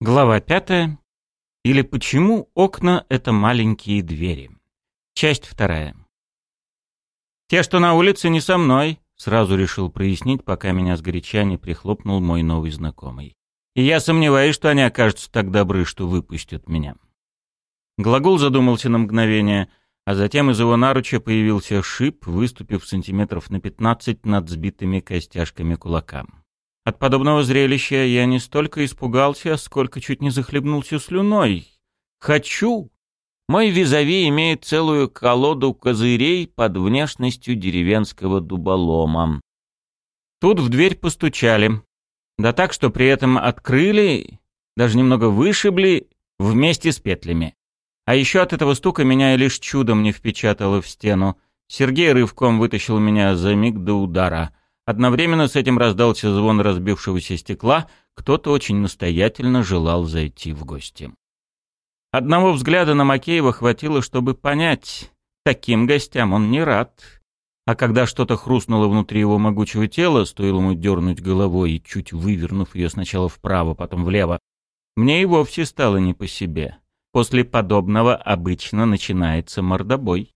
Глава пятая. Или почему окна — это маленькие двери. Часть вторая. «Те, что на улице, не со мной», — сразу решил прояснить, пока меня сгоряча не прихлопнул мой новый знакомый. «И я сомневаюсь, что они окажутся так добры, что выпустят меня». Глагол задумался на мгновение, а затем из его наруча появился шип, выступив сантиметров на пятнадцать над сбитыми костяшками кулакам. От подобного зрелища я не столько испугался, сколько чуть не захлебнулся слюной. «Хочу!» Мой визави имеет целую колоду козырей под внешностью деревенского дуболома. Тут в дверь постучали. Да так, что при этом открыли, даже немного вышибли вместе с петлями. А еще от этого стука меня лишь чудом не впечатало в стену. Сергей рывком вытащил меня за миг до удара. Одновременно с этим раздался звон разбившегося стекла, кто-то очень настоятельно желал зайти в гости. Одного взгляда на Макеева хватило, чтобы понять, таким гостям он не рад. А когда что-то хрустнуло внутри его могучего тела, стоило ему дернуть головой и чуть вывернув ее сначала вправо, потом влево, мне и вовсе стало не по себе. После подобного обычно начинается мордобой.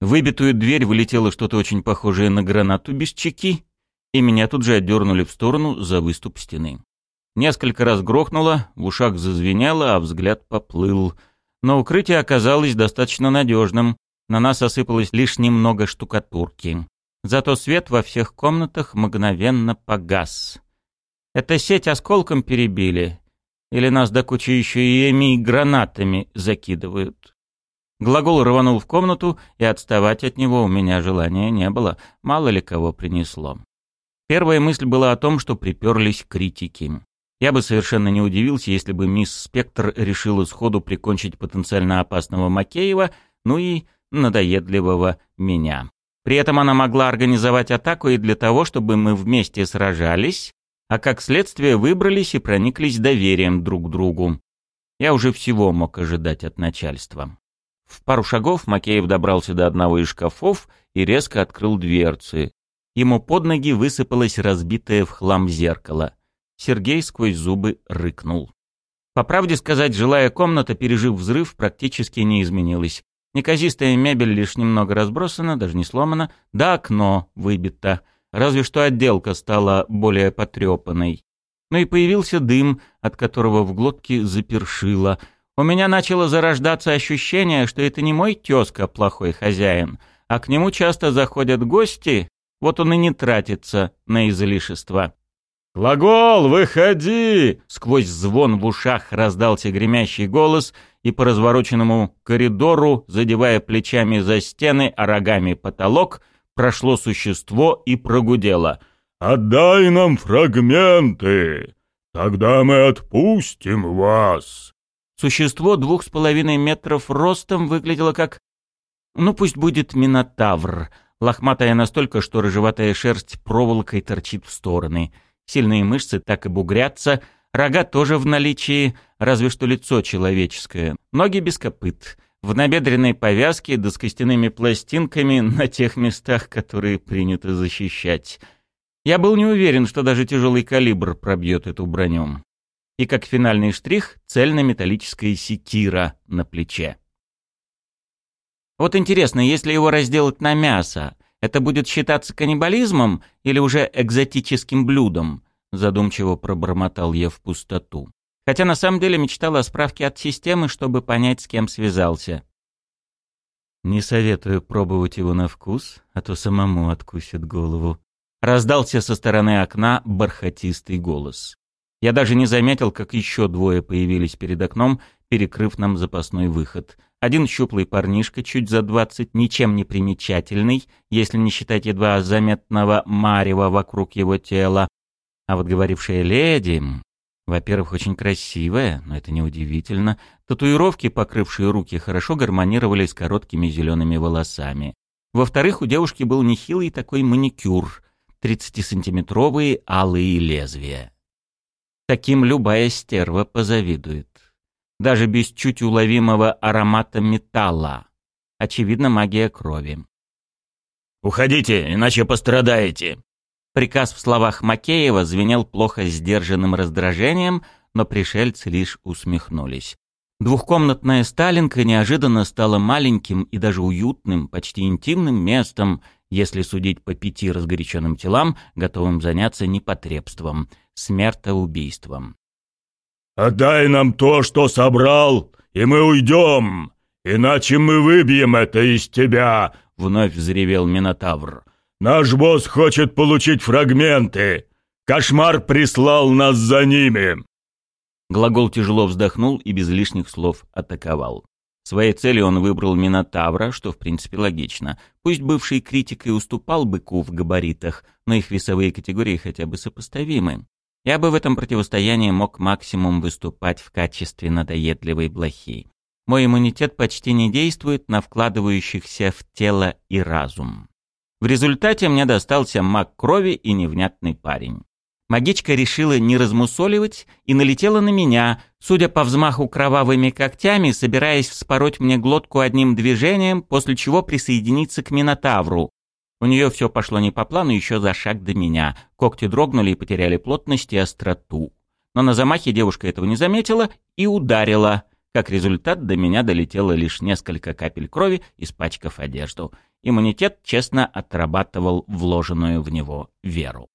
В выбитую дверь вылетело что-то очень похожее на гранату без чеки, и меня тут же отдернули в сторону за выступ стены. Несколько раз грохнуло, в ушах зазвенело, а взгляд поплыл. Но укрытие оказалось достаточно надежным, на нас осыпалось лишь немного штукатурки. Зато свет во всех комнатах мгновенно погас. Это сеть осколком перебили? Или нас до кучи еще и эми гранатами закидывают? Глагол рванул в комнату, и отставать от него у меня желания не было, мало ли кого принесло. Первая мысль была о том, что приперлись критики. Я бы совершенно не удивился, если бы мисс Спектр решила сходу прикончить потенциально опасного Макеева, ну и надоедливого меня. При этом она могла организовать атаку и для того, чтобы мы вместе сражались, а как следствие выбрались и прониклись доверием друг к другу. Я уже всего мог ожидать от начальства. В пару шагов Макеев добрался до одного из шкафов и резко открыл дверцы. Ему под ноги высыпалось разбитое в хлам зеркало. Сергей сквозь зубы рыкнул. По правде сказать, жилая комната, пережив взрыв, практически не изменилась. Неказистая мебель лишь немного разбросана, даже не сломана, да окно выбито. Разве что отделка стала более потрепанной. Ну и появился дым, от которого в глотке запершило — у меня начало зарождаться ощущение, что это не мой тезка плохой хозяин, а к нему часто заходят гости, вот он и не тратится на излишества. «Глагол, выходи!» — сквозь звон в ушах раздался гремящий голос, и по развороченному коридору, задевая плечами за стены, а рогами потолок, прошло существо и прогудело. «Отдай нам фрагменты, тогда мы отпустим вас!» Существо двух с половиной метров ростом выглядело как... Ну, пусть будет минотавр. Лохматая настолько, что рыжеватая шерсть проволокой торчит в стороны. Сильные мышцы так и бугрятся, рога тоже в наличии, разве что лицо человеческое. Ноги без копыт. В набедренной повязке да с костяными пластинками на тех местах, которые принято защищать. Я был не уверен, что даже тяжелый калибр пробьет эту броню и как финальный штрих цельнометаллическая секира на плече. Вот интересно, если его разделать на мясо, это будет считаться каннибализмом или уже экзотическим блюдом? Задумчиво пробормотал я в пустоту. Хотя на самом деле мечтал о справке от системы, чтобы понять, с кем связался. «Не советую пробовать его на вкус, а то самому откусит голову». Раздался со стороны окна бархатистый голос. Я даже не заметил, как еще двое появились перед окном, перекрыв нам запасной выход. Один щуплый парнишка, чуть за двадцать, ничем не примечательный, если не считать едва заметного марева вокруг его тела. А вот говорившая леди, во-первых, очень красивая, но это неудивительно. Татуировки, покрывшие руки, хорошо гармонировали с короткими зелеными волосами. Во-вторых, у девушки был нехилый такой маникюр, 30-сантиметровые алые лезвия. Таким любая стерва позавидует. Даже без чуть уловимого аромата металла. Очевидно, магия крови. «Уходите, иначе пострадаете!» Приказ в словах Макеева звенел плохо сдержанным раздражением, но пришельцы лишь усмехнулись. Двухкомнатная Сталинка неожиданно стала маленьким и даже уютным, почти интимным местом, если судить по пяти разгоряченным телам, готовым заняться непотребством, смертоубийством. «Отдай нам то, что собрал, и мы уйдем, иначе мы выбьем это из тебя!» — вновь взревел Минотавр. «Наш босс хочет получить фрагменты. Кошмар прислал нас за ними!» Глагол тяжело вздохнул и без лишних слов атаковал. Своей целью он выбрал Минотавра, что в принципе логично. Пусть бывший критик и уступал быку в габаритах, но их весовые категории хотя бы сопоставимы. Я бы в этом противостоянии мог максимум выступать в качестве надоедливой блохи. Мой иммунитет почти не действует на вкладывающихся в тело и разум. В результате мне достался маг крови и невнятный парень. Магичка решила не размусоливать и налетела на меня, судя по взмаху кровавыми когтями, собираясь вспороть мне глотку одним движением, после чего присоединиться к Минотавру. У нее все пошло не по плану еще за шаг до меня. Когти дрогнули и потеряли плотность и остроту. Но на замахе девушка этого не заметила и ударила. Как результат, до меня долетело лишь несколько капель крови, испачкав одежду. Иммунитет честно отрабатывал вложенную в него веру.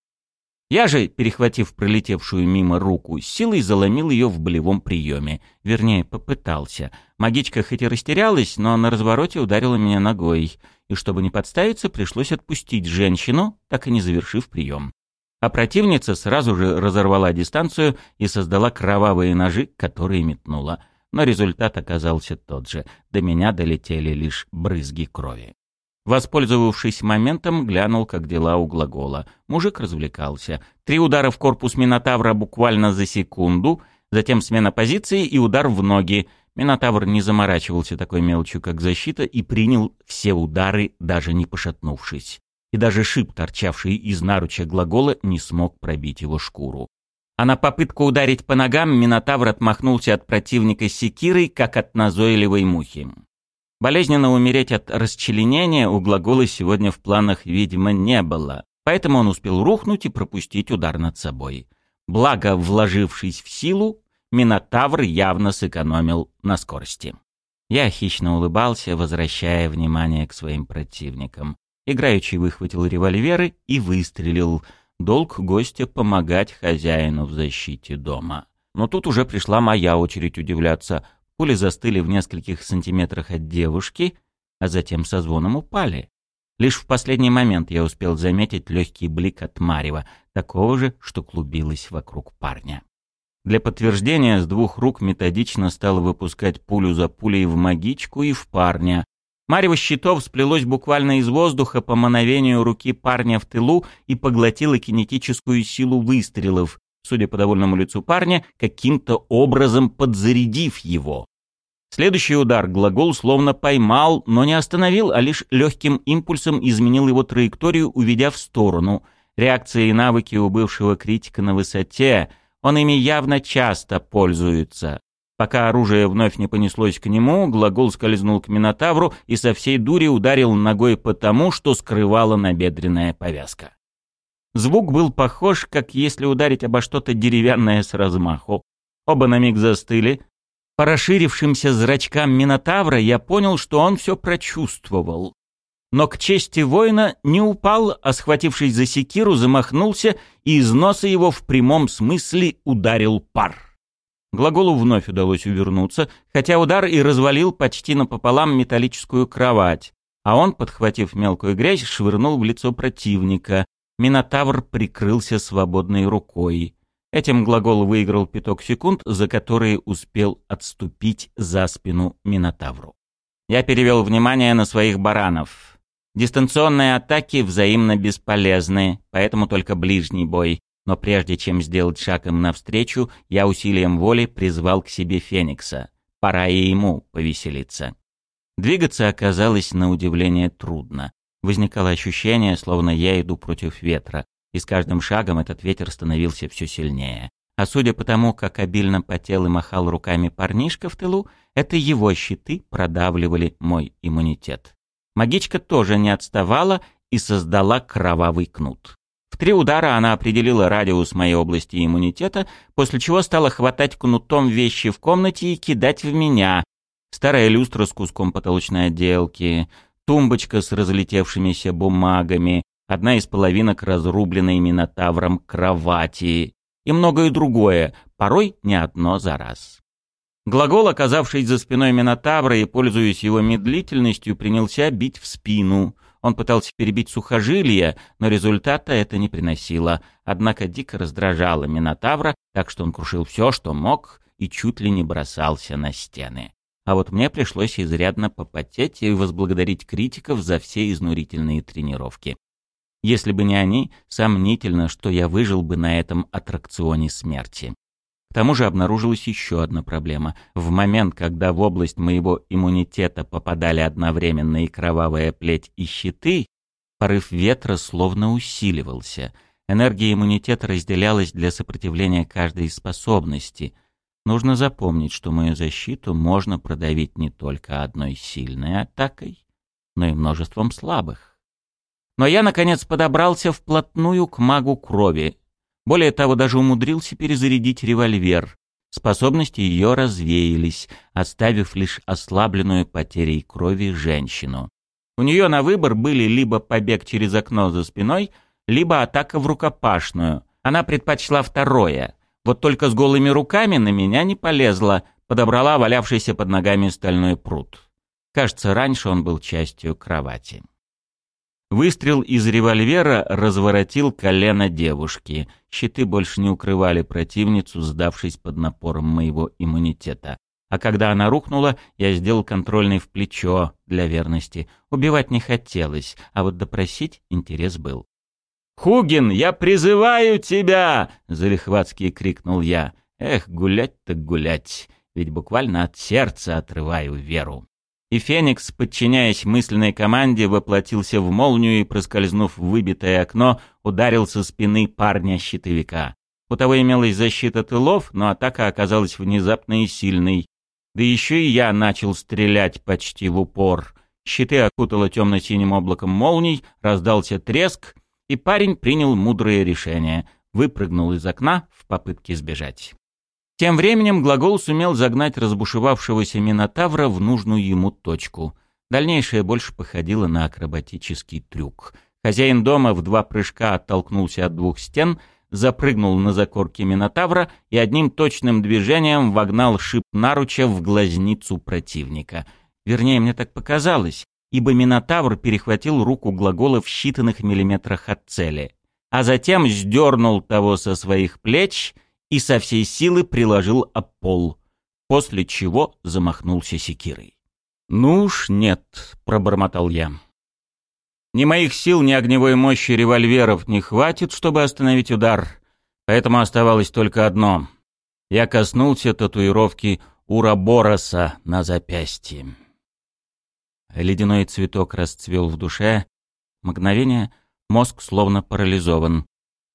Я же, перехватив пролетевшую мимо руку, силой заломил ее в болевом приеме. Вернее, попытался. Магичка хоть и растерялась, но на развороте ударила меня ногой. И чтобы не подставиться, пришлось отпустить женщину, так и не завершив прием. А противница сразу же разорвала дистанцию и создала кровавые ножи, которые метнула. Но результат оказался тот же. До меня долетели лишь брызги крови. Воспользовавшись моментом, глянул, как дела у глагола. Мужик развлекался. Три удара в корпус Минотавра буквально за секунду, затем смена позиции и удар в ноги. Минотавр не заморачивался такой мелочью, как защита, и принял все удары, даже не пошатнувшись. И даже шип, торчавший из наруча глагола, не смог пробить его шкуру. А на попытку ударить по ногам Минотавр отмахнулся от противника секирой, как от назойливой мухи. Болезненно умереть от расчленения у глагола сегодня в планах, видимо, не было, поэтому он успел рухнуть и пропустить удар над собой. Благо, вложившись в силу, Минотавр явно сэкономил на скорости. Я хищно улыбался, возвращая внимание к своим противникам. Играючи выхватил револьверы и выстрелил. Долг гостя помогать хозяину в защите дома. Но тут уже пришла моя очередь удивляться, Пули застыли в нескольких сантиметрах от девушки, а затем со звоном упали. Лишь в последний момент я успел заметить легкий блик от Марева, такого же, что клубилось вокруг парня. Для подтверждения с двух рук методично стал выпускать пулю за пулей в магичку и в парня. Марево щитов сплелось буквально из воздуха по мановению руки парня в тылу и поглотило кинетическую силу выстрелов, судя по довольному лицу парня, каким-то образом подзарядив его. Следующий удар глагол словно поймал, но не остановил, а лишь легким импульсом изменил его траекторию, уведя в сторону. Реакции и навыки у бывшего критика на высоте, он ими явно часто пользуется. Пока оружие вновь не понеслось к нему, глагол скользнул к Минотавру и со всей дури ударил ногой по тому, что скрывала набедренная повязка. Звук был похож, как если ударить обо что-то деревянное с размаху. Оба на миг застыли. По расширившимся зрачкам Минотавра я понял, что он все прочувствовал. Но к чести воина не упал, а схватившись за секиру, замахнулся, и из носа его в прямом смысле ударил пар. Глаголу вновь удалось увернуться, хотя удар и развалил почти напополам металлическую кровать, а он, подхватив мелкую грязь, швырнул в лицо противника, Минотавр прикрылся свободной рукой. Этим глагол выиграл пяток секунд, за которые успел отступить за спину Минотавру. Я перевел внимание на своих баранов. Дистанционные атаки взаимно бесполезны, поэтому только ближний бой. Но прежде чем сделать шаг им навстречу, я усилием воли призвал к себе Феникса. Пора и ему повеселиться. Двигаться оказалось на удивление трудно. Возникало ощущение, словно я иду против ветра, и с каждым шагом этот ветер становился все сильнее. А судя по тому, как обильно потел и махал руками парнишка в тылу, это его щиты продавливали мой иммунитет. Магичка тоже не отставала и создала кровавый кнут. В три удара она определила радиус моей области иммунитета, после чего стала хватать кнутом вещи в комнате и кидать в меня. Старая люстра с куском потолочной отделки, тумбочка с разлетевшимися бумагами, одна из половинок разрубленной минотавром кровати и многое другое, порой не одно за раз. Глагол, оказавшись за спиной Минотавра и пользуясь его медлительностью, принялся бить в спину. Он пытался перебить сухожилия, но результата это не приносило. Однако дико раздражало Минотавра, так что он крушил все, что мог, и чуть ли не бросался на стены. А вот мне пришлось изрядно попотеть и возблагодарить критиков за все изнурительные тренировки. Если бы не они, сомнительно, что я выжил бы на этом аттракционе смерти. Тому же обнаружилась еще одна проблема. В момент, когда в область моего иммунитета попадали одновременно и кровавая плеть, и щиты, порыв ветра словно усиливался. Энергия иммунитета разделялась для сопротивления каждой из способностей. Нужно запомнить, что мою защиту можно продавить не только одной сильной атакой, но и множеством слабых. Но я, наконец, подобрался вплотную к магу крови, более того, даже умудрился перезарядить револьвер. Способности ее развеялись, оставив лишь ослабленную потерей крови женщину. У нее на выбор были либо побег через окно за спиной, либо атака в рукопашную. Она предпочла второе. Вот только с голыми руками на меня не полезла, подобрала валявшийся под ногами стальной пруд. Кажется, раньше он был частью кровати. Выстрел из револьвера разворотил колено девушки. Щиты больше не укрывали противницу, сдавшись под напором моего иммунитета. А когда она рухнула, я сделал контрольный в плечо для верности. Убивать не хотелось, а вот допросить интерес был. «Хугин, я призываю тебя!» — залихватски крикнул я. «Эх, гулять так гулять, ведь буквально от сердца отрываю веру» и Феникс, подчиняясь мысленной команде, воплотился в молнию и, проскользнув в выбитое окно, ударил со спины парня-щитовика. У того имелась защита тылов, но атака оказалась внезапной и сильной. Да еще и я начал стрелять почти в упор. Щиты окутало темно-синим облаком молний, раздался треск, и парень принял мудрое решение — выпрыгнул из окна в попытке сбежать. Тем временем глагол сумел загнать разбушевавшегося Минотавра в нужную ему точку. Дальнейшее больше походило на акробатический трюк. Хозяин дома в два прыжка оттолкнулся от двух стен, запрыгнул на закорки Минотавра и одним точным движением вогнал шип наруча в глазницу противника. Вернее, мне так показалось, ибо Минотавр перехватил руку глагола в считанных миллиметрах от цели, а затем сдернул того со своих плеч — и со всей силы приложил об пол, после чего замахнулся секирой. «Ну уж нет», — пробормотал я. «Ни моих сил, ни огневой мощи револьверов не хватит, чтобы остановить удар, поэтому оставалось только одно. Я коснулся татуировки Урабороса на запястье. Ледяной цветок расцвел в душе. Мгновение мозг словно парализован.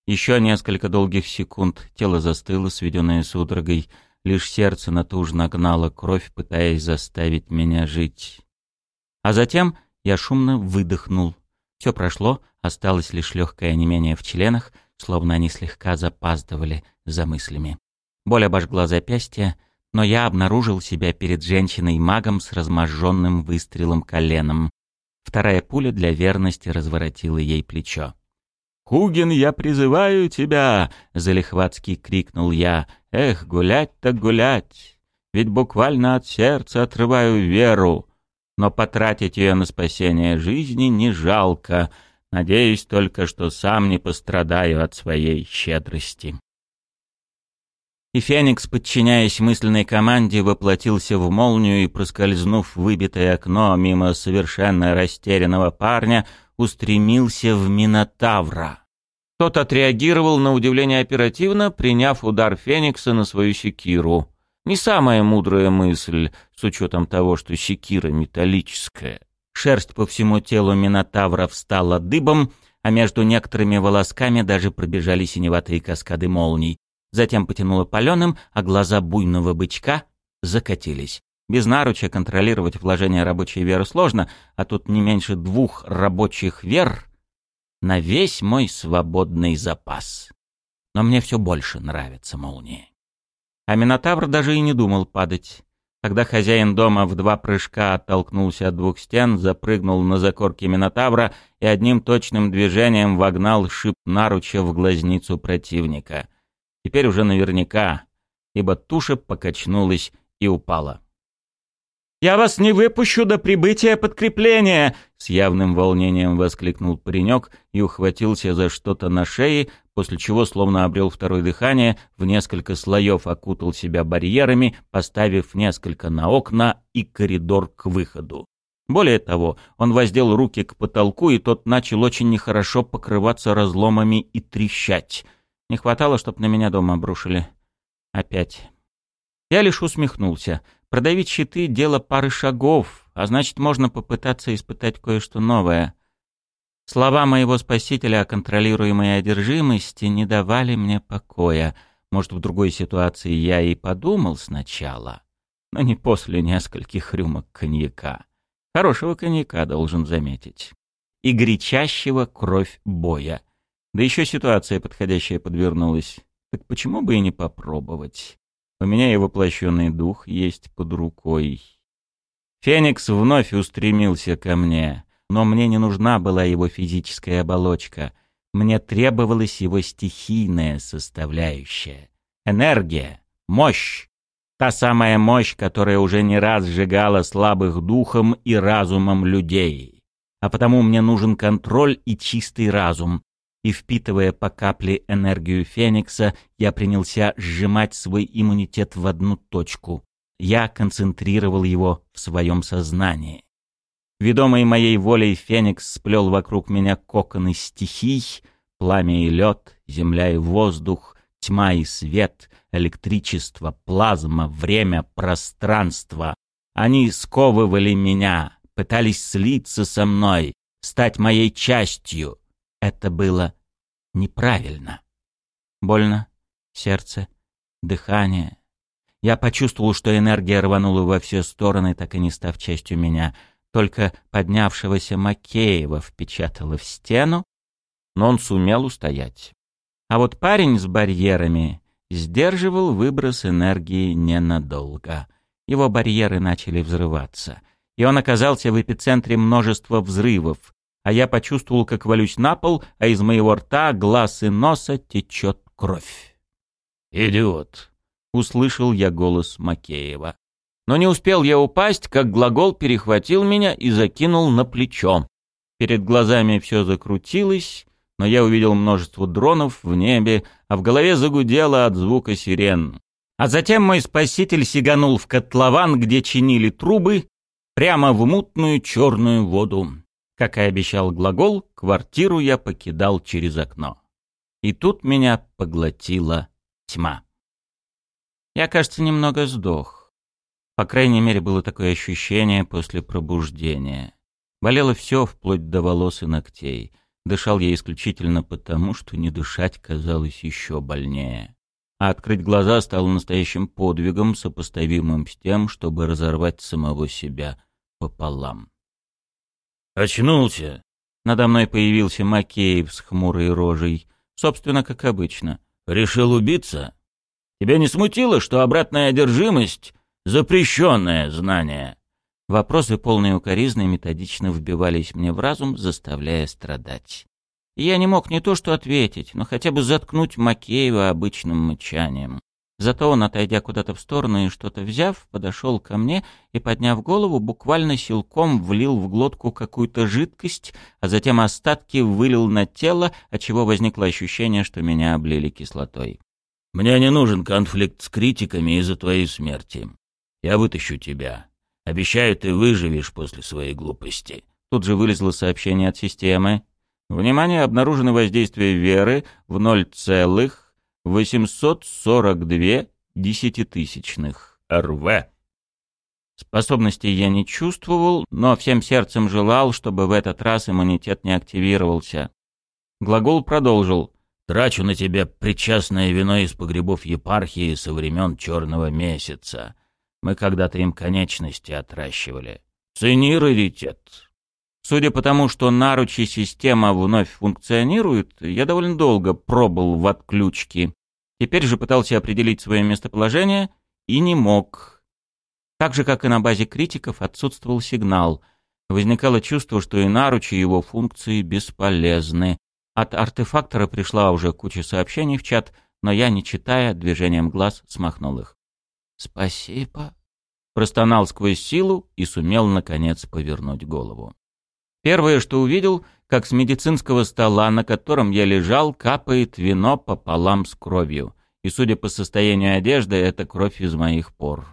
Еще несколько долгих секунд тело застыло, сведенное судорогой. Лишь сердце натужно гнало кровь, пытаясь заставить меня жить. А затем я шумно выдохнул. Все прошло, осталось лишь легкое онемение в членах, словно они слегка запаздывали за мыслями. Боль обожгла запястье, но я обнаружил себя перед женщиной-магом с разможженным выстрелом коленом. Вторая пуля для верности разворотила ей плечо. «Хугин, я призываю тебя!» — залихватски крикнул я. «Эх, гулять так гулять! Ведь буквально от сердца отрываю веру, но потратить ее на спасение жизни не жалко. Надеюсь только, что сам не пострадаю от своей щедрости». И Феникс, подчиняясь мысленной команде, воплотился в молнию и, проскользнув в выбитое окно мимо совершенно растерянного парня, устремился в Минотавра. Тот отреагировал на удивление оперативно, приняв удар Феникса на свою секиру. Не самая мудрая мысль, с учетом того, что секира металлическая. Шерсть по всему телу Минотавра встала дыбом, а между некоторыми волосками даже пробежали синеватые каскады молний. Затем потянуло паленым, а глаза буйного бычка закатились. Без наруча контролировать вложение рабочей веры сложно, а тут не меньше двух рабочих вер на весь мой свободный запас. Но мне все больше нравятся молнии. А Минотавр даже и не думал падать. Когда хозяин дома в два прыжка оттолкнулся от двух стен, запрыгнул на закорки Минотавра и одним точным движением вогнал шип наруча в глазницу противника. Теперь уже наверняка, ибо туша покачнулась и упала. «Я вас не выпущу до прибытия подкрепления!» С явным волнением воскликнул паренек и ухватился за что-то на шее, после чего словно обрел второе дыхание, в несколько слоев окутал себя барьерами, поставив несколько на окна и коридор к выходу. Более того, он воздел руки к потолку, и тот начал очень нехорошо покрываться разломами и трещать. Не хватало, чтоб на меня дома обрушили. Опять. Я лишь усмехнулся. Продавить щиты — дело пары шагов, а значит, можно попытаться испытать кое-что новое. Слова моего спасителя о контролируемой одержимости не давали мне покоя. Может, в другой ситуации я и подумал сначала, но не после нескольких рюмок коньяка. Хорошего коньяка, должен заметить. И горячащего кровь боя. Да еще ситуация подходящая подвернулась. Так почему бы и не попробовать? У меня и воплощенный дух есть под рукой. Феникс вновь устремился ко мне но мне не нужна была его физическая оболочка. Мне требовалась его стихийная составляющая. Энергия, мощь. Та самая мощь, которая уже не раз сжигала слабых духом и разумом людей. А потому мне нужен контроль и чистый разум. И впитывая по капле энергию Феникса, я принялся сжимать свой иммунитет в одну точку. Я концентрировал его в своем сознании. Ведомый моей волей Феникс сплел вокруг меня коконы стихий, пламя и лед, земля и воздух, тьма и свет, электричество, плазма, время, пространство. Они сковывали меня, пытались слиться со мной, стать моей частью. Это было неправильно. Больно, сердце, дыхание. Я почувствовал, что энергия рванула во все стороны, так и не став частью меня — только поднявшегося Макеева впечатало в стену, но он сумел устоять. А вот парень с барьерами сдерживал выброс энергии ненадолго. Его барьеры начали взрываться, и он оказался в эпицентре множества взрывов, а я почувствовал, как валюсь на пол, а из моего рта, глаз и носа течет кровь. «Идиот!» — услышал я голос Макеева. Но не успел я упасть, как глагол перехватил меня и закинул на плечо. Перед глазами все закрутилось, но я увидел множество дронов в небе, а в голове загудело от звука сирен. А затем мой спаситель сиганул в котлован, где чинили трубы, прямо в мутную черную воду. Как и обещал глагол, квартиру я покидал через окно. И тут меня поглотила тьма. Я, кажется, немного сдох. По крайней мере, было такое ощущение после пробуждения. Болело все, вплоть до волос и ногтей. Дышал я исключительно потому, что не дышать казалось еще больнее. А открыть глаза стало настоящим подвигом, сопоставимым с тем, чтобы разорвать самого себя пополам. «Очнулся!» Надо мной появился Макеев с хмурой рожей. Собственно, как обычно. «Решил убиться? Тебя не смутило, что обратная одержимость Запрещенное знание. Вопросы, полные укоризны, методично вбивались мне в разум, заставляя страдать. Я не мог не то что ответить, но хотя бы заткнуть Макеева обычным мычанием. Зато он, отойдя куда-то в сторону и что-то взяв, подошел ко мне и, подняв голову, буквально силком влил в глотку какую-то жидкость, а затем остатки вылил на тело, отчего возникло ощущение, что меня облили кислотой. «Мне не нужен конфликт с критиками из-за твоей смерти. Я вытащу тебя. Обещаю, ты выживешь после своей глупости». Тут же вылезло сообщение от системы. Внимание, обнаружено воздействие веры в 0,842 десятитысячных РВ. Способностей я не чувствовал, но всем сердцем желал, чтобы в этот раз иммунитет не активировался. Глагол продолжил. «Трачу на тебя причастное вино из погребов епархии со времен Черного Месяца. Мы когда-то им конечности отращивали. Цени раритет. Судя по тому, что наручи система вновь функционирует, я довольно долго пробыл в отключке. Теперь же пытался определить свое местоположение и не мог. Так же, как и на базе критиков, отсутствовал сигнал. Возникало чувство, что и наручи его функции бесполезны. От артефактора пришла уже куча сообщений в чат, но я, не читая, движением глаз смахнул их. «Спасибо», — простонал сквозь силу и сумел, наконец, повернуть голову. Первое, что увидел, как с медицинского стола, на котором я лежал, капает вино пополам с кровью. И, судя по состоянию одежды, это кровь из моих пор.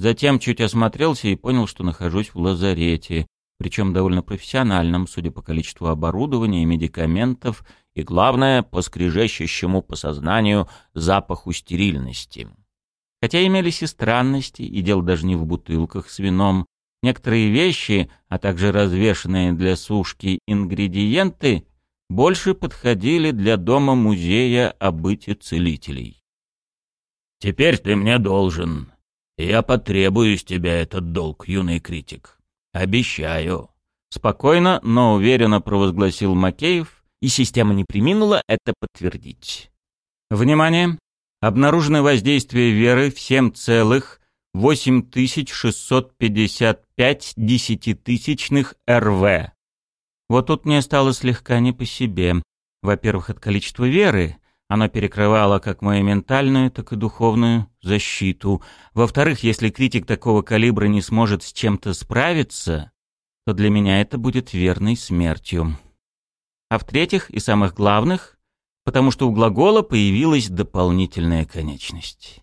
Затем чуть осмотрелся и понял, что нахожусь в лазарете, причем довольно профессиональном, судя по количеству оборудования и медикаментов, и, главное, по скрежещущему по сознанию запаху стерильности. Хотя имелись и странности, и дело даже не в бутылках с вином, Некоторые вещи, а также развешанные для сушки ингредиенты, больше подходили для дома-музея о быте целителей. «Теперь ты мне должен. Я потребую с тебя этот долг, юный критик. Обещаю». Спокойно, но уверенно провозгласил Макеев, и система не приминула это подтвердить. Внимание! Обнаружено воздействие веры в 7 целых 8655 десятитысячных РВ. Вот тут мне стало слегка не по себе. Во-первых, от количества веры. Оно перекрывало как мою ментальную, так и духовную защиту. Во-вторых, если критик такого калибра не сможет с чем-то справиться, то для меня это будет верной смертью. А в-третьих, и самых главных, потому что у глагола появилась дополнительная конечность.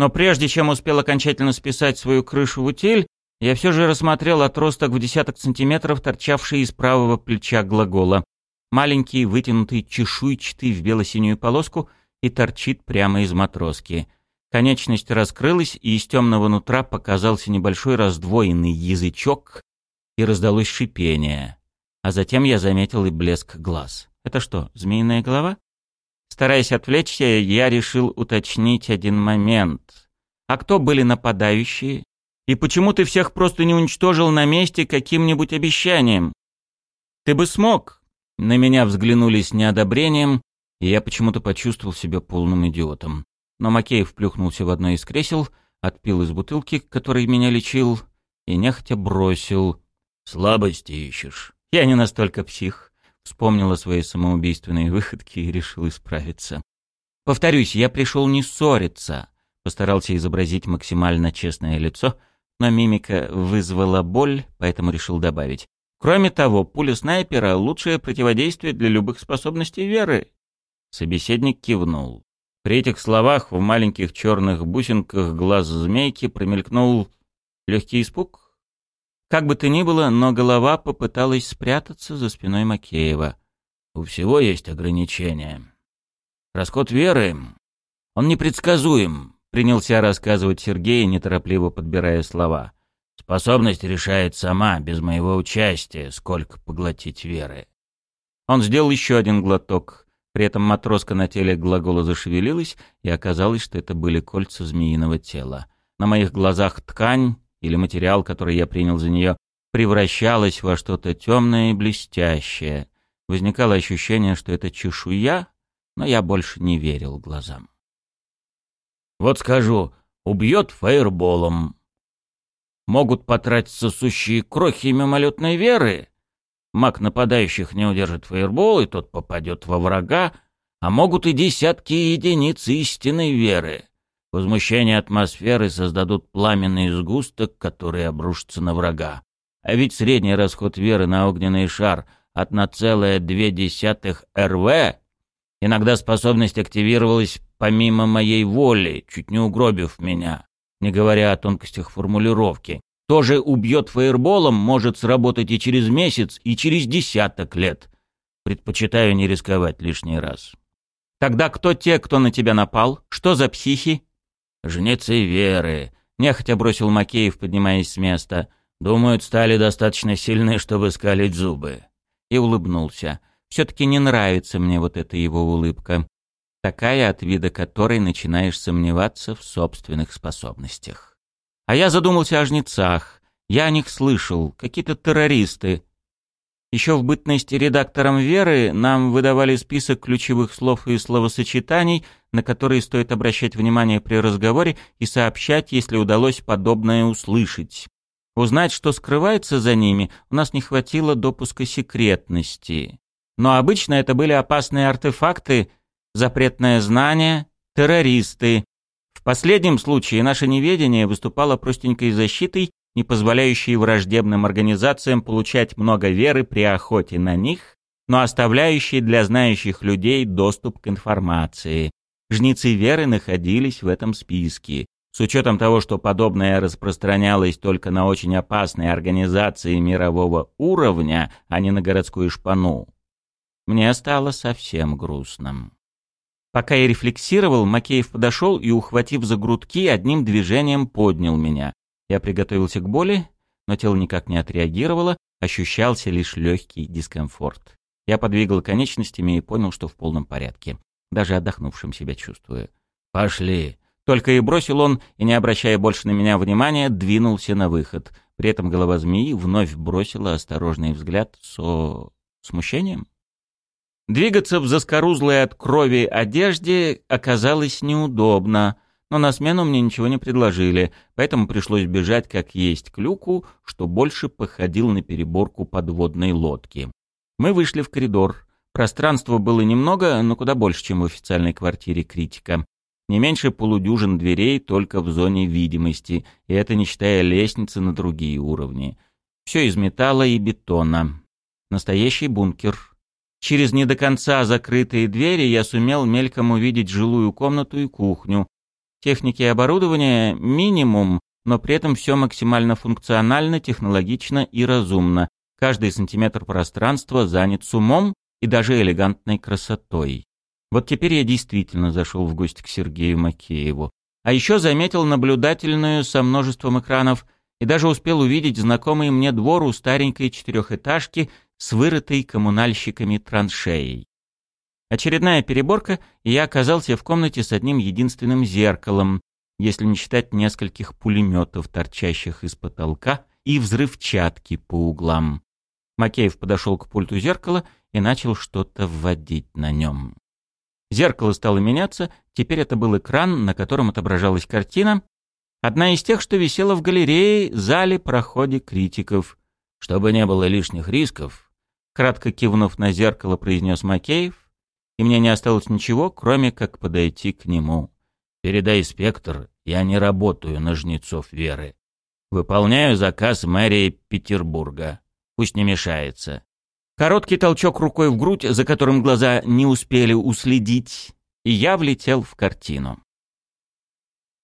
Но прежде чем успел окончательно списать свою крышу в утиль, я все же рассмотрел отросток в десяток сантиметров, торчавший из правого плеча глагола. Маленький, вытянутый, чешуйчатый в бело-синюю полоску и торчит прямо из матроски. Конечность раскрылась, и из темного нутра показался небольшой раздвоенный язычок, и раздалось шипение. А затем я заметил и блеск глаз. Это что, змеиная голова? Стараясь отвлечься, я решил уточнить один момент. А кто были нападающие? И почему ты всех просто не уничтожил на месте каким-нибудь обещанием? Ты бы смог. На меня взглянули с неодобрением, и я почему-то почувствовал себя полным идиотом. Но Макеев плюхнулся в одно из кресел, отпил из бутылки, которой меня лечил, и нехотя бросил. «Слабости ищешь?» «Я не настолько псих». Вспомнил о своей самоубийственной выходке и решил исправиться. Повторюсь, я пришел не ссориться. Постарался изобразить максимально честное лицо, но мимика вызвала боль, поэтому решил добавить. Кроме того, пуля снайпера — лучшее противодействие для любых способностей веры. Собеседник кивнул. При этих словах в маленьких черных бусинках глаз змейки промелькнул легкий испуг, как бы то ни было, но голова попыталась спрятаться за спиной Макеева. У всего есть ограничения. Расход веры, он непредсказуем, принялся рассказывать Сергей, неторопливо подбирая слова. Способность решает сама, без моего участия, сколько поглотить веры. Он сделал еще один глоток. При этом матроска на теле глагола зашевелилась, и оказалось, что это были кольца змеиного тела. На моих глазах ткань, или материал, который я принял за нее, превращалась во что-то темное и блестящее. Возникало ощущение, что это чешуя, но я больше не верил глазам. «Вот скажу, убьет фаерболом. Могут потратиться сущие крохи мимолетной веры. Маг нападающих не удержит фаербол, и тот попадет во врага, а могут и десятки единиц истинной веры. Возмущение атмосферы создадут пламенный сгусток, который обрушится на врага. А ведь средний расход веры на огненный шар от на целое две десятых РВ. Иногда способность активировалась помимо моей воли, чуть не угробив меня, не говоря о тонкостях формулировки. Тоже убьет фаерболом, может сработать и через месяц, и через десяток лет. Предпочитаю не рисковать лишний раз. Тогда кто те, кто на тебя напал? Что за психи? «Жнецы веры», — нехотя бросил Макеев, поднимаясь с места. «Думают, стали достаточно сильны, чтобы скалить зубы». И улыбнулся. Все-таки не нравится мне вот эта его улыбка. Такая, от вида которой начинаешь сомневаться в собственных способностях. А я задумался о жнецах. Я о них слышал. Какие-то террористы. Еще в бытности редактором «Веры» нам выдавали список ключевых слов и словосочетаний, на которые стоит обращать внимание при разговоре и сообщать, если удалось подобное услышать. Узнать, что скрывается за ними, у нас не хватило допуска секретности. Но обычно это были опасные артефакты, запретное знание, террористы. В последнем случае наше неведение выступало простенькой защитой, не позволяющей враждебным организациям получать много веры при охоте на них, но оставляющей для знающих людей доступ к информации. Жнецы веры находились в этом списке. С учетом того, что подобное распространялось только на очень опасные организации мирового уровня, а не на городскую шпану, мне стало совсем грустным. Пока я рефлексировал, Макеев подошел и, ухватив за грудки, одним движением поднял меня. Я приготовился к боли, но тело никак не отреагировало, ощущался лишь легкий дискомфорт. Я подвигал конечностями и понял, что в полном порядке. Даже отдохнувшим себя чувствую. «Пошли!» Только и бросил он, и, не обращая больше на меня внимания, двинулся на выход. При этом голова змеи вновь бросила осторожный взгляд со... смущением. Двигаться в заскорузлой от крови одежде оказалось неудобно, но на смену мне ничего не предложили, поэтому пришлось бежать как есть к люку, что больше походил на переборку подводной лодки. Мы вышли в коридор. Пространства было немного, но куда больше, чем в официальной квартире критика. Не меньше полудюжин дверей только в зоне видимости, и это не считая лестницы на другие уровни. Все из металла и бетона. Настоящий бункер. Через не до конца закрытые двери я сумел мельком увидеть жилую комнату и кухню. Техники и оборудование минимум, но при этом все максимально функционально, технологично и разумно. Каждый сантиметр пространства занят с умом и даже элегантной красотой. Вот теперь я действительно зашел в гости к Сергею Макееву. А еще заметил наблюдательную со множеством экранов и даже успел увидеть знакомый мне двор у старенькой четырехэтажки с вырытой коммунальщиками траншеей. Очередная переборка, и я оказался в комнате с одним единственным зеркалом, если не считать нескольких пулеметов, торчащих из потолка, и взрывчатки по углам. Макеев подошел к пульту зеркала и начал что-то вводить на нем. Зеркало стало меняться, теперь это был экран, на котором отображалась картина, одна из тех, что висела в галерее, зале, проходе критиков. Чтобы не было лишних рисков, кратко кивнув на зеркало, произнес Макеев, и мне не осталось ничего, кроме как подойти к нему. «Передай, спектр, я не работаю на жнецов веры. Выполняю заказ мэрии Петербурга. Пусть не мешается. Короткий толчок рукой в грудь, за которым глаза не успели уследить, и я влетел в картину.